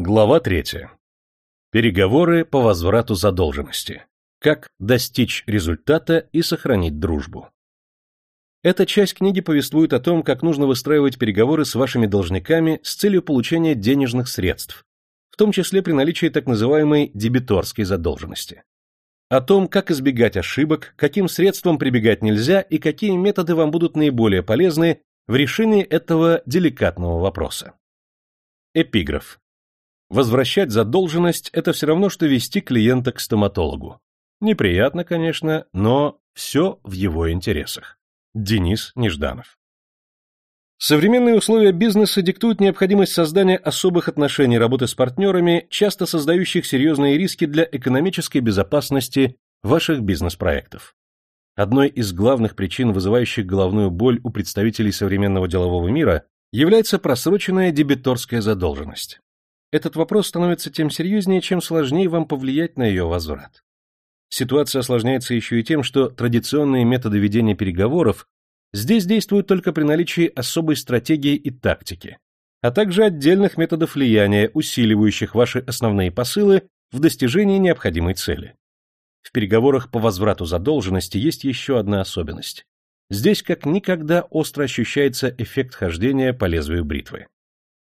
Глава третья. Переговоры по возврату задолженности. Как достичь результата и сохранить дружбу. Эта часть книги повествует о том, как нужно выстраивать переговоры с вашими должниками с целью получения денежных средств, в том числе при наличии так называемой дебиторской задолженности. О том, как избегать ошибок, каким средствам прибегать нельзя и какие методы вам будут наиболее полезны в решении этого деликатного вопроса. Эпиграф. Возвращать задолженность – это все равно, что вести клиента к стоматологу. Неприятно, конечно, но все в его интересах. Денис Нежданов. Современные условия бизнеса диктуют необходимость создания особых отношений работы с партнерами, часто создающих серьезные риски для экономической безопасности ваших бизнес-проектов. Одной из главных причин, вызывающих головную боль у представителей современного делового мира, является просроченная дебиторская задолженность. Этот вопрос становится тем серьезнее, чем сложнее вам повлиять на ее возврат. Ситуация осложняется еще и тем, что традиционные методы ведения переговоров здесь действуют только при наличии особой стратегии и тактики, а также отдельных методов влияния, усиливающих ваши основные посылы в достижении необходимой цели. В переговорах по возврату задолженности есть еще одна особенность. Здесь как никогда остро ощущается эффект хождения по лезвию бритвы.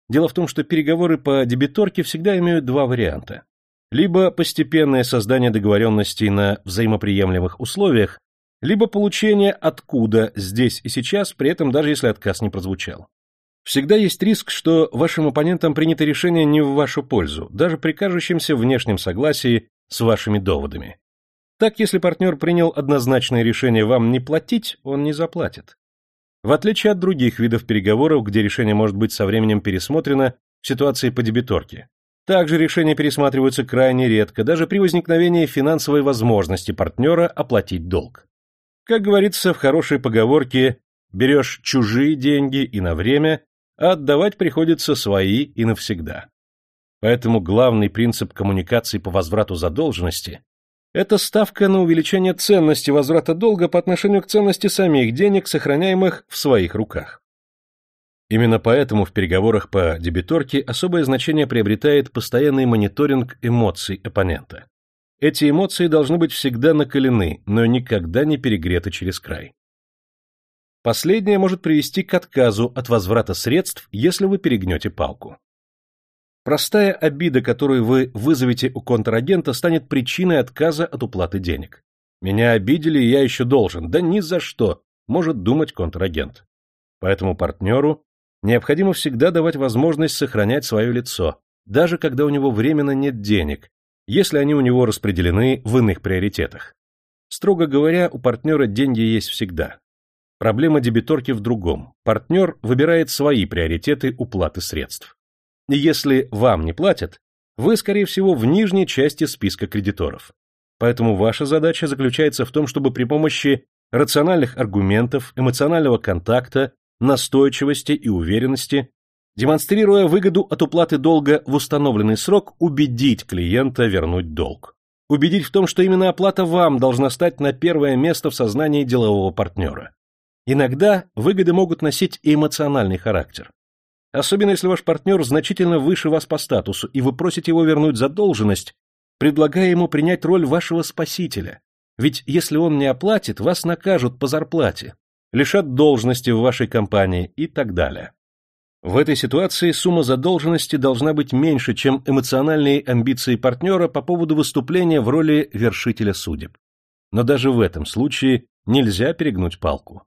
Дело в том, что переговоры по дебиторке всегда имеют два варианта. Либо постепенное создание договоренностей на взаимоприемлемых условиях, либо получение откуда здесь и сейчас, при этом даже если отказ не прозвучал. Всегда есть риск, что вашим оппонентам принято решение не в вашу пользу, даже при кажущемся внешнем согласии с вашими доводами. Так, если партнер принял однозначное решение вам не платить, он не заплатит. В отличие от других видов переговоров, где решение может быть со временем пересмотрено в ситуации по дебиторке. Также решения пересматриваются крайне редко, даже при возникновении финансовой возможности партнера оплатить долг. Как говорится в хорошей поговорке, берешь чужие деньги и на время, а отдавать приходится свои и навсегда. Поэтому главный принцип коммуникации по возврату задолженности это ставка на увеличение ценности возврата долга по отношению к ценности самих денег, сохраняемых в своих руках. Именно поэтому в переговорах по дебиторке особое значение приобретает постоянный мониторинг эмоций оппонента. Эти эмоции должны быть всегда накалены, но никогда не перегреты через край. Последнее может привести к отказу от возврата средств, если вы перегнете палку. Простая обида, которую вы вызовете у контрагента, станет причиной отказа от уплаты денег. Меня обидели, и я еще должен. Да ни за что, может думать контрагент. Поэтому партнеру необходимо всегда давать возможность сохранять свое лицо, даже когда у него временно нет денег, если они у него распределены в иных приоритетах. Строго говоря, у партнера деньги есть всегда. Проблема дебиторки в другом. Партнер выбирает свои приоритеты уплаты средств. Если вам не платят, вы, скорее всего, в нижней части списка кредиторов. Поэтому ваша задача заключается в том, чтобы при помощи рациональных аргументов, эмоционального контакта, настойчивости и уверенности, демонстрируя выгоду от уплаты долга в установленный срок, убедить клиента вернуть долг. Убедить в том, что именно оплата вам должна стать на первое место в сознании делового партнера. Иногда выгоды могут носить и эмоциональный характер. Особенно если ваш партнер значительно выше вас по статусу, и вы просите его вернуть задолженность, предлагая ему принять роль вашего спасителя. Ведь если он не оплатит, вас накажут по зарплате, лишат должности в вашей компании и так далее. В этой ситуации сумма задолженности должна быть меньше, чем эмоциональные амбиции партнера по поводу выступления в роли вершителя судеб. Но даже в этом случае нельзя перегнуть палку.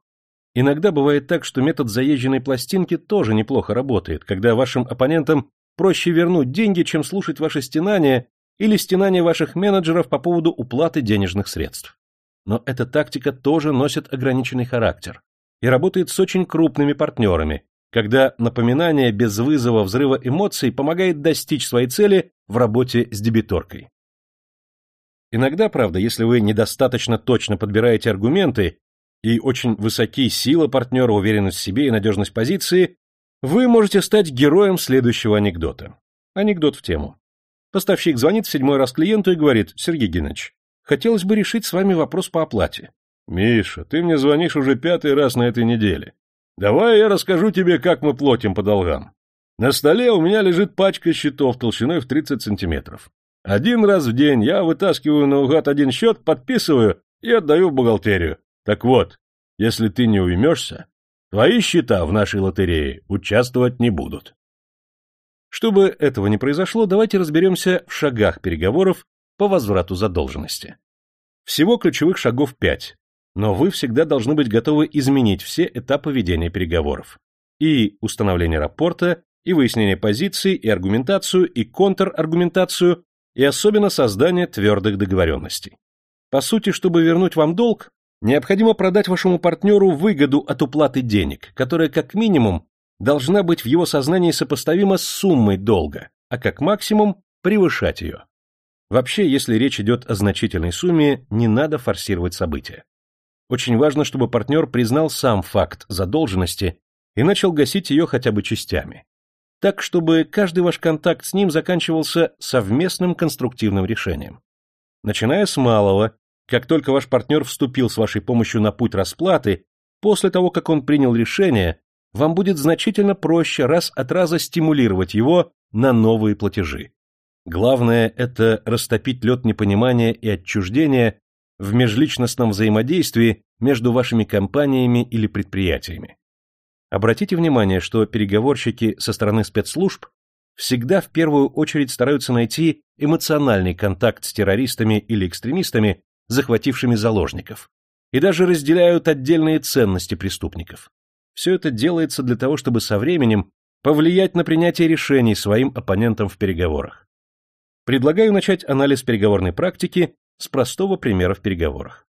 Иногда бывает так, что метод заезженной пластинки тоже неплохо работает, когда вашим оппонентам проще вернуть деньги, чем слушать ваши стенания или стенания ваших менеджеров по поводу уплаты денежных средств. Но эта тактика тоже носит ограниченный характер и работает с очень крупными партнерами, когда напоминание без вызова взрыва эмоций помогает достичь своей цели в работе с дебиторкой. Иногда, правда, если вы недостаточно точно подбираете аргументы и очень высоки сила партнера, уверенность в себе и надежность позиции, вы можете стать героем следующего анекдота. Анекдот в тему. Поставщик звонит в седьмой раз клиенту и говорит, Сергей Геннадьевич, хотелось бы решить с вами вопрос по оплате. Миша, ты мне звонишь уже пятый раз на этой неделе. Давай я расскажу тебе, как мы платим по долгам. На столе у меня лежит пачка счетов толщиной в 30 сантиметров. Один раз в день я вытаскиваю наугад один счет, подписываю и отдаю в бухгалтерию. Так вот, если ты не уймешься, твои счета в нашей лотерее участвовать не будут. Чтобы этого не произошло, давайте разберемся в шагах переговоров по возврату задолженности. Всего ключевых шагов пять, но вы всегда должны быть готовы изменить все этапы ведения переговоров. И установление рапорта, и выяснение позиций, и аргументацию, и контраргументацию, и особенно создание твердых договоренностей. По сути, чтобы вернуть вам долг, необходимо продать вашему партнеру выгоду от уплаты денег, которая как минимум должна быть в его сознании сопоставима с суммой долга, а как максимум превышать ее. Вообще, если речь идет о значительной сумме, не надо форсировать события. Очень важно, чтобы партнер признал сам факт задолженности и начал гасить ее хотя бы частями. Так, чтобы каждый ваш контакт с ним заканчивался совместным конструктивным решением. Начиная с малого, как только ваш партнер вступил с вашей помощью на путь расплаты, после того, как он принял решение, вам будет значительно проще раз от раза стимулировать его на новые платежи. Главное – это растопить лед непонимания и отчуждения в межличностном взаимодействии между вашими компаниями или предприятиями. Обратите внимание, что переговорщики со стороны спецслужб всегда в первую очередь стараются найти эмоциональный контакт с террористами или экстремистами, захватившими заложников, и даже разделяют отдельные ценности преступников. Все это делается для того, чтобы со временем повлиять на принятие решений своим оппонентам в переговорах. Предлагаю начать анализ переговорной практики с простого примера в переговорах.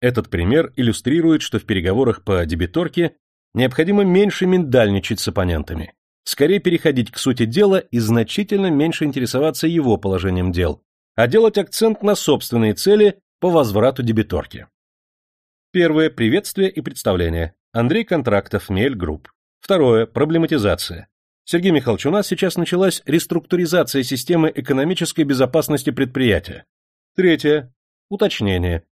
Этот пример иллюстрирует, что в переговорах по дебиторке необходимо меньше миндальничать с оппонентами, скорее переходить к сути дела и значительно меньше интересоваться его положением дел, а делать акцент на собственные цели по возврату дебиторки. Первое – приветствие и представление. Андрей Контрактов, Мель Групп. Второе – проблематизация. Сергей Михайлович, у нас сейчас началась реструктуризация системы экономической безопасности предприятия. Третье – уточнение.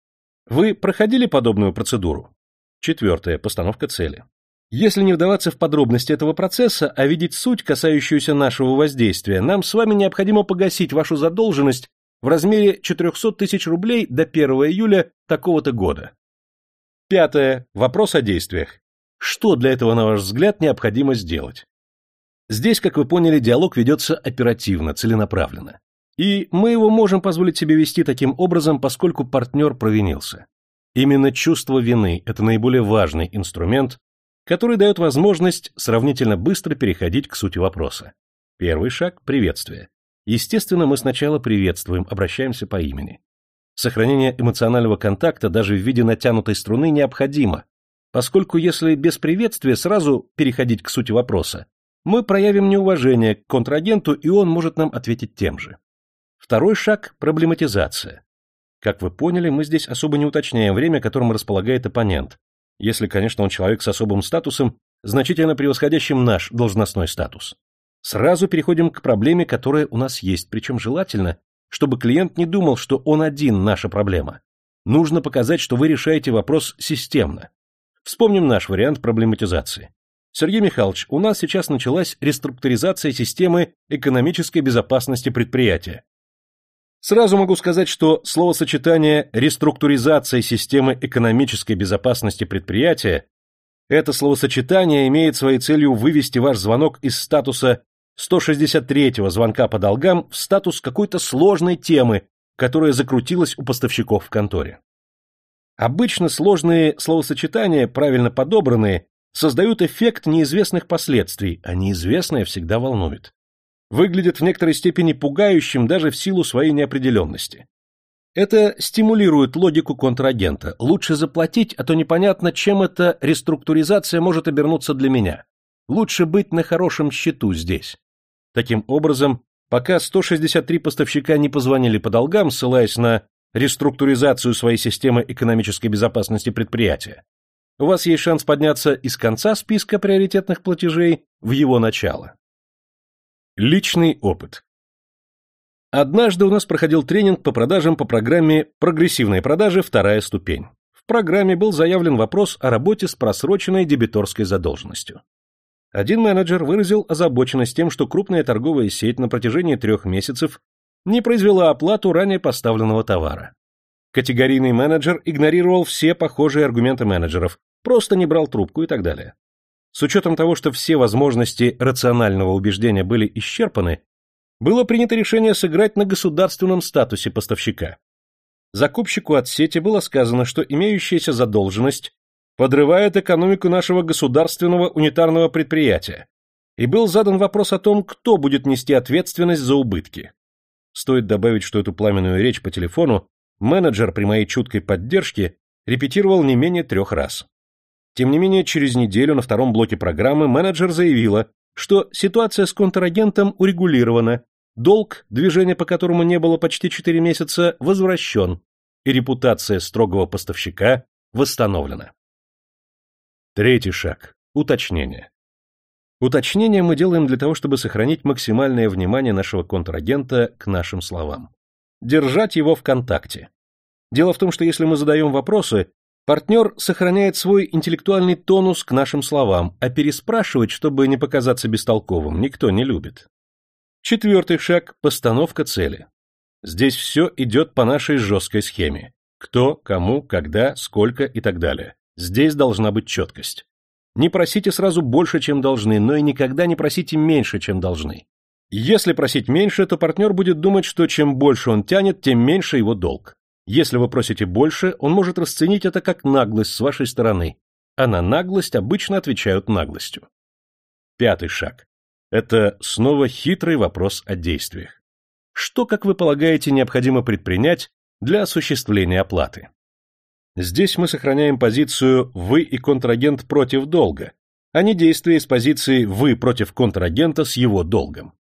Вы проходили подобную процедуру? Четвертое – постановка цели. Если не вдаваться в подробности этого процесса, а видеть суть, касающуюся нашего воздействия, нам с вами необходимо погасить вашу задолженность в размере 400 тысяч рублей до 1 июля такого-то года. Пятое. Вопрос о действиях. Что для этого, на ваш взгляд, необходимо сделать? Здесь, как вы поняли, диалог ведется оперативно, целенаправленно. И мы его можем позволить себе вести таким образом, поскольку партнер провинился. Именно чувство вины – это наиболее важный инструмент, который дает возможность сравнительно быстро переходить к сути вопроса. Первый шаг – приветствие. Естественно, мы сначала приветствуем, обращаемся по имени. Сохранение эмоционального контакта даже в виде натянутой струны необходимо, поскольку если без приветствия сразу переходить к сути вопроса, мы проявим неуважение к контрагенту, и он может нам ответить тем же. Второй шаг – проблематизация. Как вы поняли, мы здесь особо не уточняем время, которым располагает оппонент, если, конечно, он человек с особым статусом, значительно превосходящим наш должностной статус. Сразу переходим к проблеме, которая у нас есть, причем желательно, чтобы клиент не думал, что он один наша проблема. Нужно показать, что вы решаете вопрос системно. Вспомним наш вариант проблематизации. Сергей Михайлович, у нас сейчас началась реструктуризация системы экономической безопасности предприятия. Сразу могу сказать, что словосочетание «реструктуризация системы экономической безопасности предприятия» это словосочетание имеет своей целью вывести ваш звонок из статуса 163-го звонка по долгам в статус какой-то сложной темы, которая закрутилась у поставщиков в конторе. Обычно сложные словосочетания, правильно подобранные, создают эффект неизвестных последствий, а неизвестное всегда волнует выглядит в некоторой степени пугающим даже в силу своей неопределенности. Это стимулирует логику контрагента. Лучше заплатить, а то непонятно, чем эта реструктуризация может обернуться для меня. Лучше быть на хорошем счету здесь. Таким образом, пока 163 поставщика не позвонили по долгам, ссылаясь на реструктуризацию своей системы экономической безопасности предприятия, у вас есть шанс подняться из конца списка приоритетных платежей в его начало. Личный опыт. Однажды у нас проходил тренинг по продажам по программе «Прогрессивные продажи. Вторая ступень». В программе был заявлен вопрос о работе с просроченной дебиторской задолженностью. Один менеджер выразил озабоченность тем, что крупная торговая сеть на протяжении трех месяцев не произвела оплату ранее поставленного товара. Категорийный менеджер игнорировал все похожие аргументы менеджеров, просто не брал трубку и так далее. С учетом того, что все возможности рационального убеждения были исчерпаны, было принято решение сыграть на государственном статусе поставщика. Закупщику от сети было сказано, что имеющаяся задолженность подрывает экономику нашего государственного унитарного предприятия, и был задан вопрос о том, кто будет нести ответственность за убытки. Стоит добавить, что эту пламенную речь по телефону менеджер при моей чуткой поддержке репетировал не менее трех раз. Тем не менее, через неделю на втором блоке программы менеджер заявила, что ситуация с контрагентом урегулирована, долг, движение по которому не было почти четыре месяца, возвращен, и репутация строгого поставщика восстановлена. Третий шаг. Уточнение. Уточнение мы делаем для того, чтобы сохранить максимальное внимание нашего контрагента к нашим словам. Держать его в контакте. Дело в том, что если мы задаем вопросы, партнер сохраняет свой интеллектуальный тонус к нашим словам, а переспрашивать, чтобы не показаться бестолковым, никто не любит. Четвертый шаг – постановка цели. Здесь все идет по нашей жесткой схеме. Кто, кому, когда, сколько и так далее. Здесь должна быть четкость. Не просите сразу больше, чем должны, но и никогда не просите меньше, чем должны. Если просить меньше, то партнер будет думать, что чем больше он тянет, тем меньше его долг. Если вы просите больше, он может расценить это как наглость с вашей стороны, а на наглость обычно отвечают наглостью. Пятый шаг. Это снова хитрый вопрос о действиях. Что, как вы полагаете, необходимо предпринять для осуществления оплаты? Здесь мы сохраняем позицию «вы и контрагент против долга», а не действие с позиции «вы против контрагента с его долгом».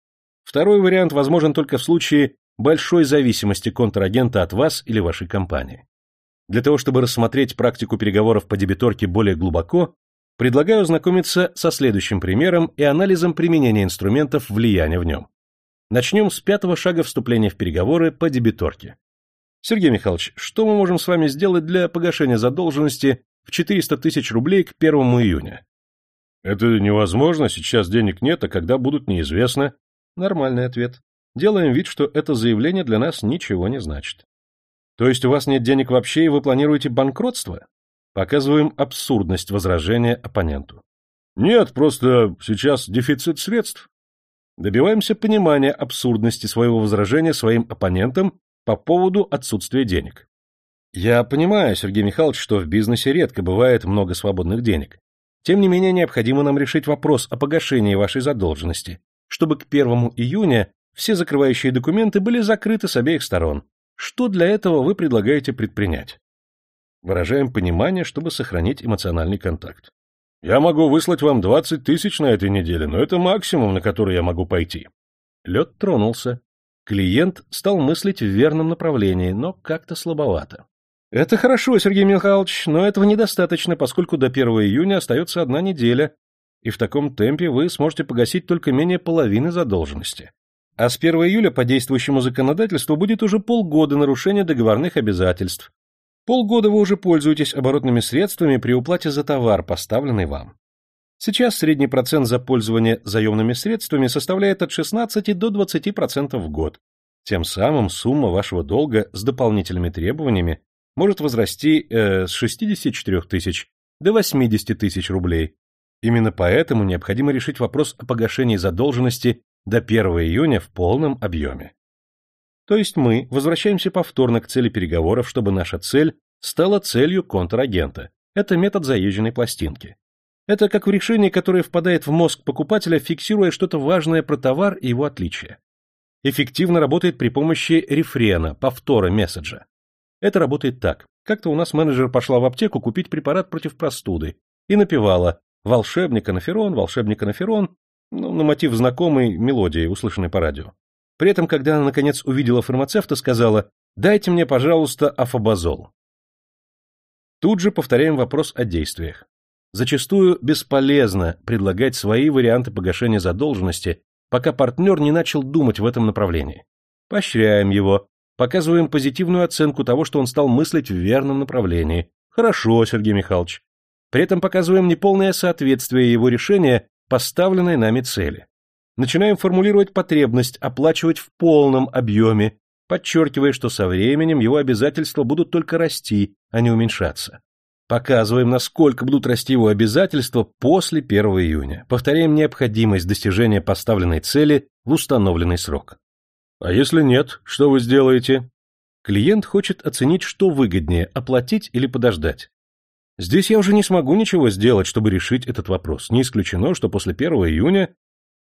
Второй вариант возможен только в случае большой зависимости контрагента от вас или вашей компании. Для того, чтобы рассмотреть практику переговоров по дебиторке более глубоко, предлагаю ознакомиться со следующим примером и анализом применения инструментов влияния в нем. Начнем с пятого шага вступления в переговоры по дебиторке. Сергей Михайлович, что мы можем с вами сделать для погашения задолженности в 400 тысяч рублей к 1 июня? Это невозможно, сейчас денег нет, а когда будут неизвестно. Нормальный ответ. Делаем вид, что это заявление для нас ничего не значит. То есть у вас нет денег вообще и вы планируете банкротство? Показываем абсурдность возражения оппоненту. Нет, просто сейчас дефицит средств. Добиваемся понимания абсурдности своего возражения своим оппонентам по поводу отсутствия денег. Я понимаю, Сергей Михайлович, что в бизнесе редко бывает много свободных денег. Тем не менее, необходимо нам решить вопрос о погашении вашей задолженности, чтобы к 1 июня все закрывающие документы были закрыты с обеих сторон. Что для этого вы предлагаете предпринять? Выражаем понимание, чтобы сохранить эмоциональный контакт. Я могу выслать вам 20 тысяч на этой неделе, но это максимум, на который я могу пойти. Лед тронулся. Клиент стал мыслить в верном направлении, но как-то слабовато. Это хорошо, Сергей Михайлович, но этого недостаточно, поскольку до 1 июня остается одна неделя, и в таком темпе вы сможете погасить только менее половины задолженности. А с 1 июля по действующему законодательству будет уже полгода нарушения договорных обязательств. Полгода вы уже пользуетесь оборотными средствами при уплате за товар, поставленный вам. Сейчас средний процент за пользование заемными средствами составляет от 16 до 20% в год. Тем самым сумма вашего долга с дополнительными требованиями может возрасти э, с 64 тысяч до 80 тысяч рублей. Именно поэтому необходимо решить вопрос о погашении задолженности до 1 июня в полном объеме. То есть мы возвращаемся повторно к цели переговоров, чтобы наша цель стала целью контрагента. Это метод заезженной пластинки. Это как в решении, которое впадает в мозг покупателя, фиксируя что-то важное про товар и его отличие. Эффективно работает при помощи рефрена, повтора месседжа. Это работает так. Как-то у нас менеджер пошла в аптеку купить препарат против простуды и напевала «Волшебник анаферон, волшебник анаферон», ну, на мотив знакомой мелодии, услышанной по радио. При этом, когда она, наконец, увидела фармацевта, сказала «Дайте мне, пожалуйста, афобазол». Тут же повторяем вопрос о действиях. Зачастую бесполезно предлагать свои варианты погашения задолженности, пока партнер не начал думать в этом направлении. Поощряем его, показываем позитивную оценку того, что он стал мыслить в верном направлении. Хорошо, Сергей Михайлович. При этом показываем неполное соответствие его решения поставленной нами цели. Начинаем формулировать потребность оплачивать в полном объеме, подчеркивая, что со временем его обязательства будут только расти, а не уменьшаться. Показываем, насколько будут расти его обязательства после 1 июня. Повторяем необходимость достижения поставленной цели в установленный срок. А если нет, что вы сделаете? Клиент хочет оценить, что выгоднее, оплатить или подождать. Здесь я уже не смогу ничего сделать, чтобы решить этот вопрос. Не исключено, что после 1 июня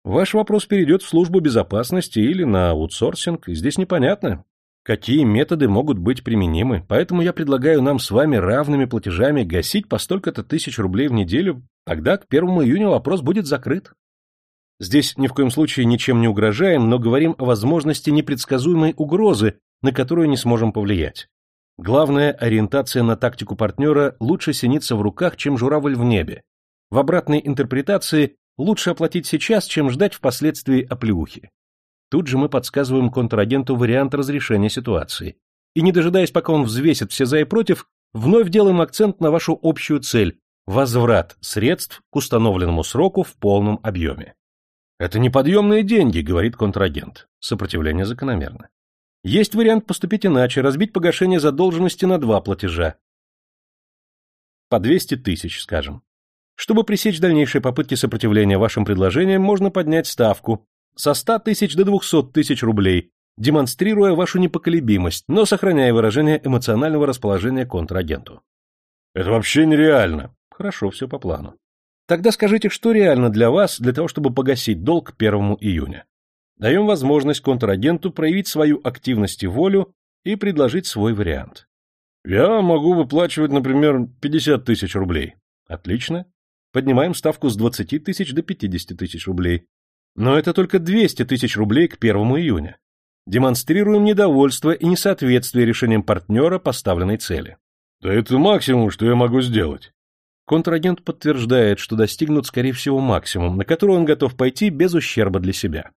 ваш вопрос перейдет в службу безопасности или на аутсорсинг, и здесь непонятно, какие методы могут быть применимы, поэтому я предлагаю нам с вами равными платежами гасить по столько-то тысяч рублей в неделю, тогда к 1 июня вопрос будет закрыт. Здесь ни в коем случае ничем не угрожаем, но говорим о возможности непредсказуемой угрозы, на которую не сможем повлиять. Главная ориентация на тактику партнера лучше синиться в руках, чем журавль в небе. В обратной интерпретации лучше оплатить сейчас, чем ждать впоследствии оплеухи. Тут же мы подсказываем контрагенту вариант разрешения ситуации. И не дожидаясь, пока он взвесит все за и против, вновь делаем акцент на вашу общую цель – возврат средств к установленному сроку в полном объеме. «Это неподъемные деньги», — говорит контрагент. Сопротивление закономерно. Есть вариант поступить иначе, разбить погашение задолженности на два платежа. По 200 тысяч, скажем. Чтобы пресечь дальнейшие попытки сопротивления вашим предложениям, можно поднять ставку со 100 тысяч до 200 тысяч рублей, демонстрируя вашу непоколебимость, но сохраняя выражение эмоционального расположения контрагенту. Это вообще нереально. Хорошо, все по плану. Тогда скажите, что реально для вас, для того, чтобы погасить долг к 1 июня. Даем возможность контрагенту проявить свою активность и волю и предложить свой вариант. Я могу выплачивать, например, 50 тысяч рублей. Отлично. Поднимаем ставку с 20 тысяч до 50 тысяч рублей. Но это только 200 тысяч рублей к 1 июня. Демонстрируем недовольство и несоответствие решениям партнера поставленной цели. Да это максимум, что я могу сделать. Контрагент подтверждает, что достигнут, скорее всего, максимум, на который он готов пойти без ущерба для себя.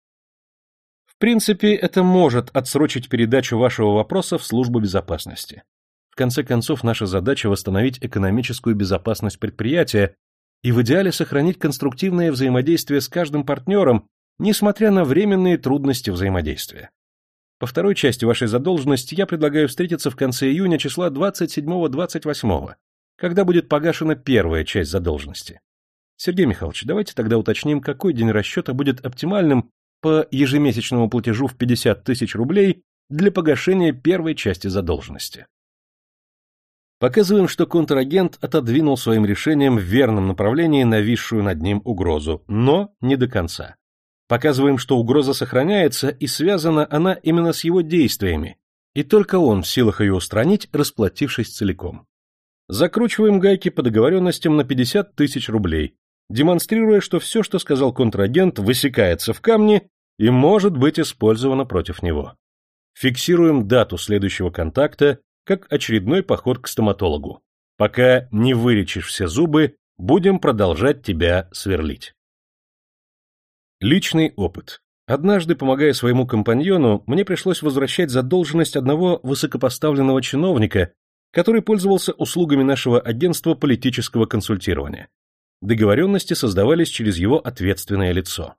В принципе, это может отсрочить передачу вашего вопроса в службу безопасности. В конце концов, наша задача восстановить экономическую безопасность предприятия и в идеале сохранить конструктивное взаимодействие с каждым партнером, несмотря на временные трудности взаимодействия. По второй части вашей задолженности я предлагаю встретиться в конце июня числа 27-28, когда будет погашена первая часть задолженности. Сергей Михайлович, давайте тогда уточним, какой день расчета будет оптимальным по ежемесячному платежу в 50 тысяч рублей для погашения первой части задолженности. Показываем, что контрагент отодвинул своим решением в верном направлении нависшую над ним угрозу, но не до конца. Показываем, что угроза сохраняется и связана она именно с его действиями, и только он в силах ее устранить, расплатившись целиком. Закручиваем гайки по договоренностям на 50 тысяч рублей, демонстрируя, что все, что сказал контрагент, высекается в камне и может быть использовано против него. Фиксируем дату следующего контакта как очередной поход к стоматологу. Пока не вылечишь все зубы, будем продолжать тебя сверлить. Личный опыт. Однажды, помогая своему компаньону, мне пришлось возвращать задолженность одного высокопоставленного чиновника, который пользовался услугами нашего агентства политического консультирования. Договоренности создавались через его ответственное лицо.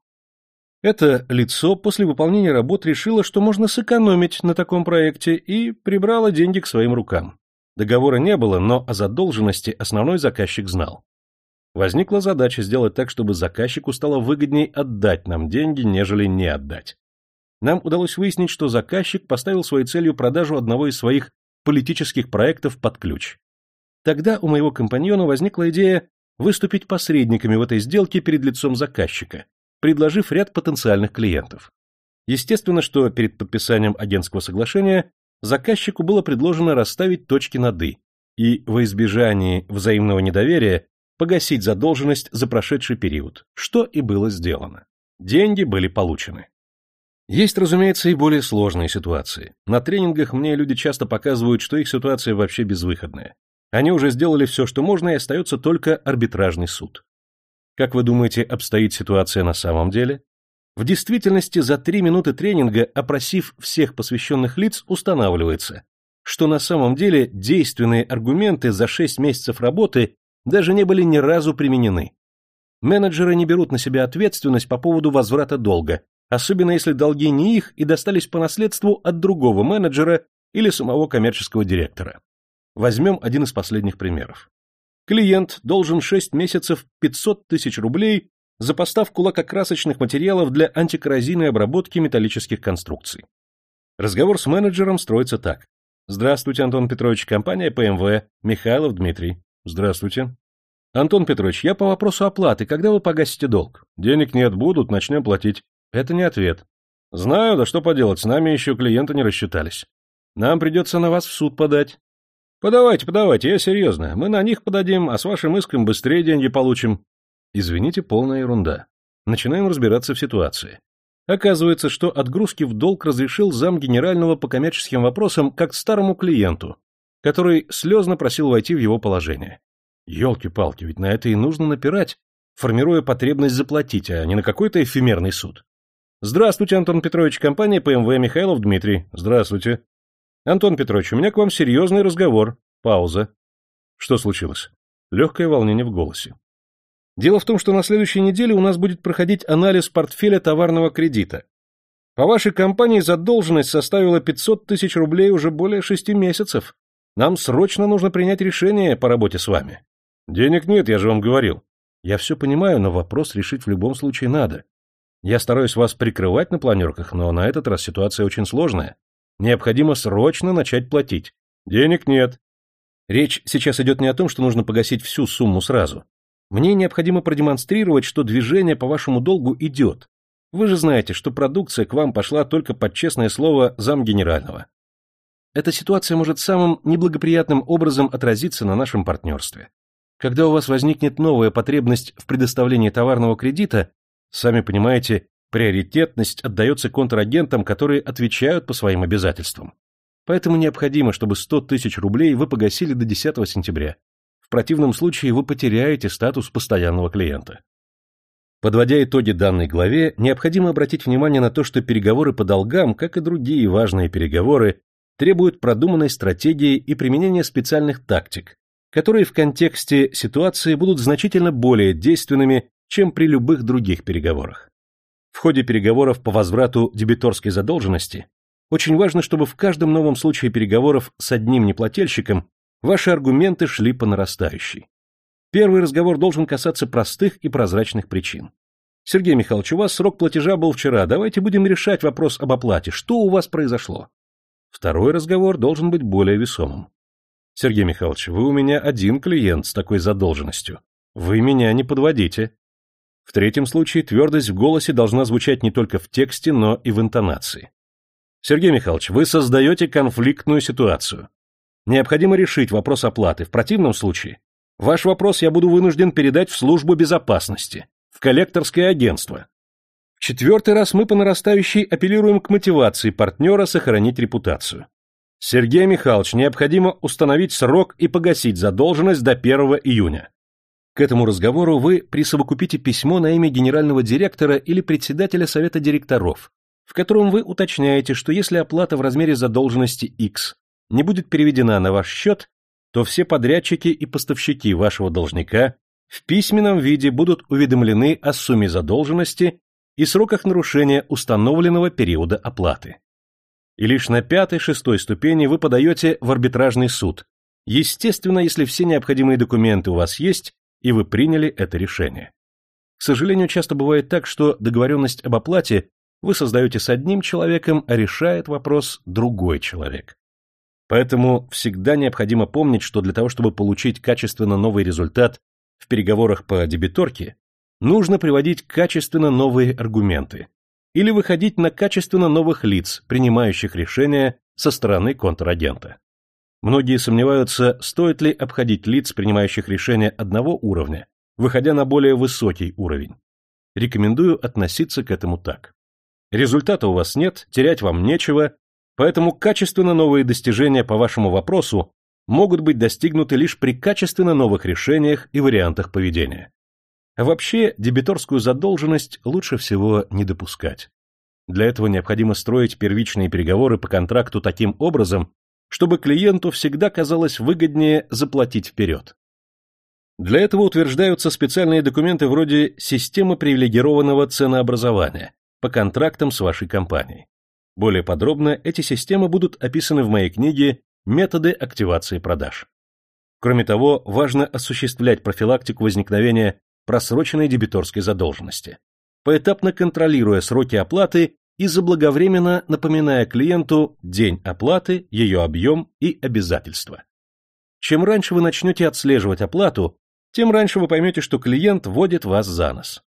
Это лицо после выполнения работ решило, что можно сэкономить на таком проекте и прибрало деньги к своим рукам. Договора не было, но о задолженности основной заказчик знал. Возникла задача сделать так, чтобы заказчику стало выгодней отдать нам деньги, нежели не отдать. Нам удалось выяснить, что заказчик поставил своей целью продажу одного из своих политических проектов под ключ. Тогда у моего компаньона возникла идея выступить посредниками в этой сделке перед лицом заказчика, предложив ряд потенциальных клиентов. Естественно, что перед подписанием агентского соглашения заказчику было предложено расставить точки над «и» и во избежании взаимного недоверия погасить задолженность за прошедший период, что и было сделано. Деньги были получены. Есть, разумеется, и более сложные ситуации. На тренингах мне люди часто показывают, что их ситуация вообще безвыходная. Они уже сделали все, что можно, и остается только арбитражный суд. Как вы думаете, обстоит ситуация на самом деле? В действительности за три минуты тренинга, опросив всех посвященных лиц, устанавливается, что на самом деле действенные аргументы за шесть месяцев работы даже не были ни разу применены. Менеджеры не берут на себя ответственность по поводу возврата долга, особенно если долги не их и достались по наследству от другого менеджера или самого коммерческого директора. Возьмем один из последних примеров. Клиент должен 6 месяцев 500 тысяч рублей за поставку лакокрасочных материалов для антикоррозийной обработки металлических конструкций. Разговор с менеджером строится так. Здравствуйте, Антон Петрович, компания ПМВ, Михайлов Дмитрий. Здравствуйте. Антон Петрович, я по вопросу оплаты, когда вы погасите долг? Денег нет, будут, начнем платить. Это не ответ. Знаю, да что поделать, с нами еще клиенты не рассчитались. Нам придется на вас в суд подать. Подавайте, подавайте, я серьезно. Мы на них подадим, а с вашим иском быстрее деньги получим. Извините, полная ерунда. Начинаем разбираться в ситуации. Оказывается, что отгрузки в долг разрешил зам генерального по коммерческим вопросам как старому клиенту, который слезно просил войти в его положение. Ёлки-палки, ведь на это и нужно напирать, формируя потребность заплатить, а не на какой-то эфемерный суд. Здравствуйте, Антон Петрович, компания ПМВ, Михайлов Дмитрий. Здравствуйте. Антон Петрович, у меня к вам серьезный разговор. Пауза. Что случилось? Легкое волнение в голосе. Дело в том, что на следующей неделе у нас будет проходить анализ портфеля товарного кредита. По вашей компании задолженность составила 500 тысяч рублей уже более шести месяцев. Нам срочно нужно принять решение по работе с вами. Денег нет, я же вам говорил. Я все понимаю, но вопрос решить в любом случае надо. Я стараюсь вас прикрывать на планерках, но на этот раз ситуация очень сложная. Необходимо срочно начать платить. Денег нет. Речь сейчас идет не о том, что нужно погасить всю сумму сразу. Мне необходимо продемонстрировать, что движение по вашему долгу идет. Вы же знаете, что продукция к вам пошла только под честное слово замгенерального. Эта ситуация может самым неблагоприятным образом отразиться на нашем партнерстве. Когда у вас возникнет новая потребность в предоставлении товарного кредита, сами понимаете, приоритетность отдается контрагентам, которые отвечают по своим обязательствам. Поэтому необходимо, чтобы 100 тысяч рублей вы погасили до 10 сентября. В противном случае вы потеряете статус постоянного клиента. Подводя итоги данной главе, необходимо обратить внимание на то, что переговоры по долгам, как и другие важные переговоры, требуют продуманной стратегии и применения специальных тактик, которые в контексте ситуации будут значительно более действенными, чем при любых других переговорах. В ходе переговоров по возврату дебиторской задолженности очень важно, чтобы в каждом новом случае переговоров с одним неплательщиком Ваши аргументы шли по нарастающей. Первый разговор должен касаться простых и прозрачных причин. Сергей Михайлович, у вас срок платежа был вчера, давайте будем решать вопрос об оплате. Что у вас произошло? Второй разговор должен быть более весомым. Сергей Михайлович, вы у меня один клиент с такой задолженностью. Вы меня не подводите. В третьем случае твердость в голосе должна звучать не только в тексте, но и в интонации. Сергей Михайлович, вы создаете конфликтную ситуацию. Необходимо решить вопрос оплаты. В противном случае ваш вопрос я буду вынужден передать в службу безопасности, в коллекторское агентство. Четвертый раз мы по нарастающей апеллируем к мотивации партнера сохранить репутацию. Сергей Михайлович, необходимо установить срок и погасить задолженность до 1 июня. К этому разговору вы присовокупите письмо на имя генерального директора или председателя совета директоров, в котором вы уточняете, что если оплата в размере задолженности X не будет переведена на ваш счет, то все подрядчики и поставщики вашего должника в письменном виде будут уведомлены о сумме задолженности и сроках нарушения установленного периода оплаты. И лишь на пятой-шестой ступени вы подаете в арбитражный суд, естественно, если все необходимые документы у вас есть, и вы приняли это решение. К сожалению, часто бывает так, что договоренность об оплате вы создаете с одним человеком, а решает вопрос другой человек. Поэтому всегда необходимо помнить, что для того, чтобы получить качественно новый результат в переговорах по дебиторке, нужно приводить качественно новые аргументы или выходить на качественно новых лиц, принимающих решения со стороны контрагента. Многие сомневаются, стоит ли обходить лиц, принимающих решения одного уровня, выходя на более высокий уровень. Рекомендую относиться к этому так. Результата у вас нет, терять вам нечего, Поэтому качественно новые достижения по вашему вопросу могут быть достигнуты лишь при качественно новых решениях и вариантах поведения. Вообще, дебиторскую задолженность лучше всего не допускать. Для этого необходимо строить первичные переговоры по контракту таким образом, чтобы клиенту всегда казалось выгоднее заплатить вперед. Для этого утверждаются специальные документы вроде «Система привилегированного ценообразования» по контрактам с вашей компанией. Более подробно эти системы будут описаны в моей книге «Методы активации продаж». Кроме того, важно осуществлять профилактику возникновения просроченной дебиторской задолженности, поэтапно контролируя сроки оплаты и заблаговременно напоминая клиенту день оплаты, ее объем и обязательства. Чем раньше вы начнете отслеживать оплату, тем раньше вы поймете, что клиент вводит вас за нос.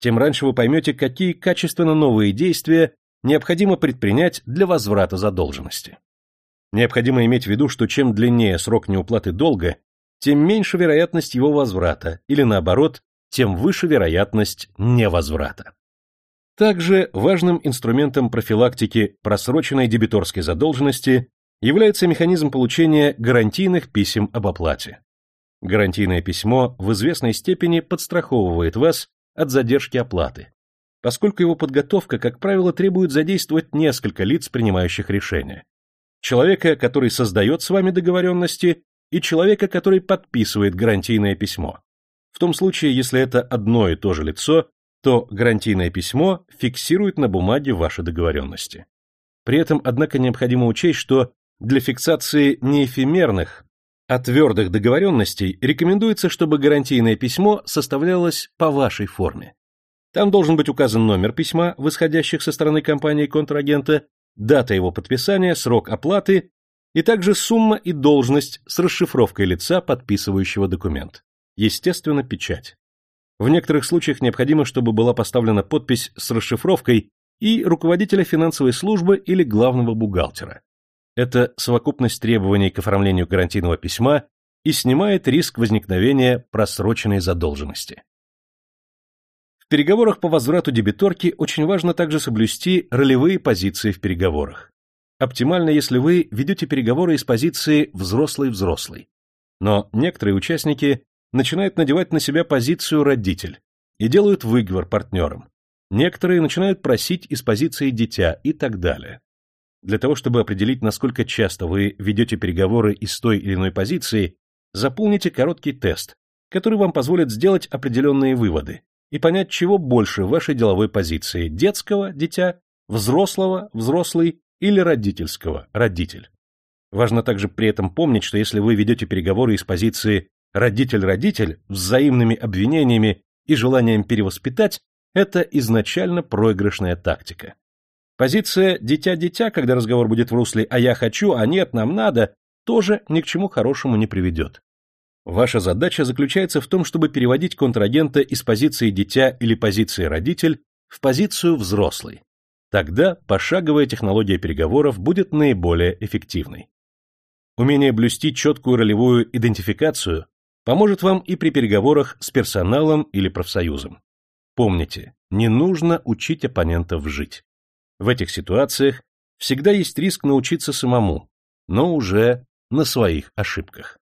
Тем раньше вы поймете, какие качественно новые действия необходимо предпринять для возврата задолженности. Необходимо иметь в виду, что чем длиннее срок неуплаты долга, тем меньше вероятность его возврата, или наоборот, тем выше вероятность невозврата. Также важным инструментом профилактики просроченной дебиторской задолженности является механизм получения гарантийных писем об оплате. Гарантийное письмо в известной степени подстраховывает вас от задержки оплаты, поскольку его подготовка, как правило, требует задействовать несколько лиц, принимающих решения. Человека, который создает с вами договоренности, и человека, который подписывает гарантийное письмо. В том случае, если это одно и то же лицо, то гарантийное письмо фиксирует на бумаге ваши договоренности. При этом, однако, необходимо учесть, что для фиксации не эфемерных, а твердых договоренностей рекомендуется, чтобы гарантийное письмо составлялось по вашей форме. Там должен быть указан номер письма, восходящих со стороны компании-контрагента, дата его подписания, срок оплаты и также сумма и должность с расшифровкой лица, подписывающего документ. Естественно, печать. В некоторых случаях необходимо, чтобы была поставлена подпись с расшифровкой и руководителя финансовой службы или главного бухгалтера. Это совокупность требований к оформлению гарантийного письма и снимает риск возникновения просроченной задолженности. В переговорах по возврату дебиторки очень важно также соблюсти ролевые позиции в переговорах. Оптимально, если вы ведете переговоры из позиции «взрослый-взрослый». Но некоторые участники начинают надевать на себя позицию «родитель» и делают выговор партнерам. Некоторые начинают просить из позиции «дитя» и так далее. Для того, чтобы определить, насколько часто вы ведете переговоры из той или иной позиции, заполните короткий тест, который вам позволит сделать определенные выводы и понять, чего больше в вашей деловой позиции – детского – дитя, взрослого – взрослый или родительского – родитель. Важно также при этом помнить, что если вы ведете переговоры из позиции родитель-родитель взаимными обвинениями и желанием перевоспитать, это изначально проигрышная тактика. Позиция «дитя-дитя», когда разговор будет в русле «а я хочу», «а нет, нам надо», тоже ни к чему хорошему не приведет. Ваша задача заключается в том, чтобы переводить контрагента из позиции «дитя» или позиции «родитель» в позицию «взрослый». Тогда пошаговая технология переговоров будет наиболее эффективной. Умение блюсти четкую ролевую идентификацию поможет вам и при переговорах с персоналом или профсоюзом. Помните, не нужно учить оппонентов жить. В этих ситуациях всегда есть риск научиться самому, но уже на своих ошибках.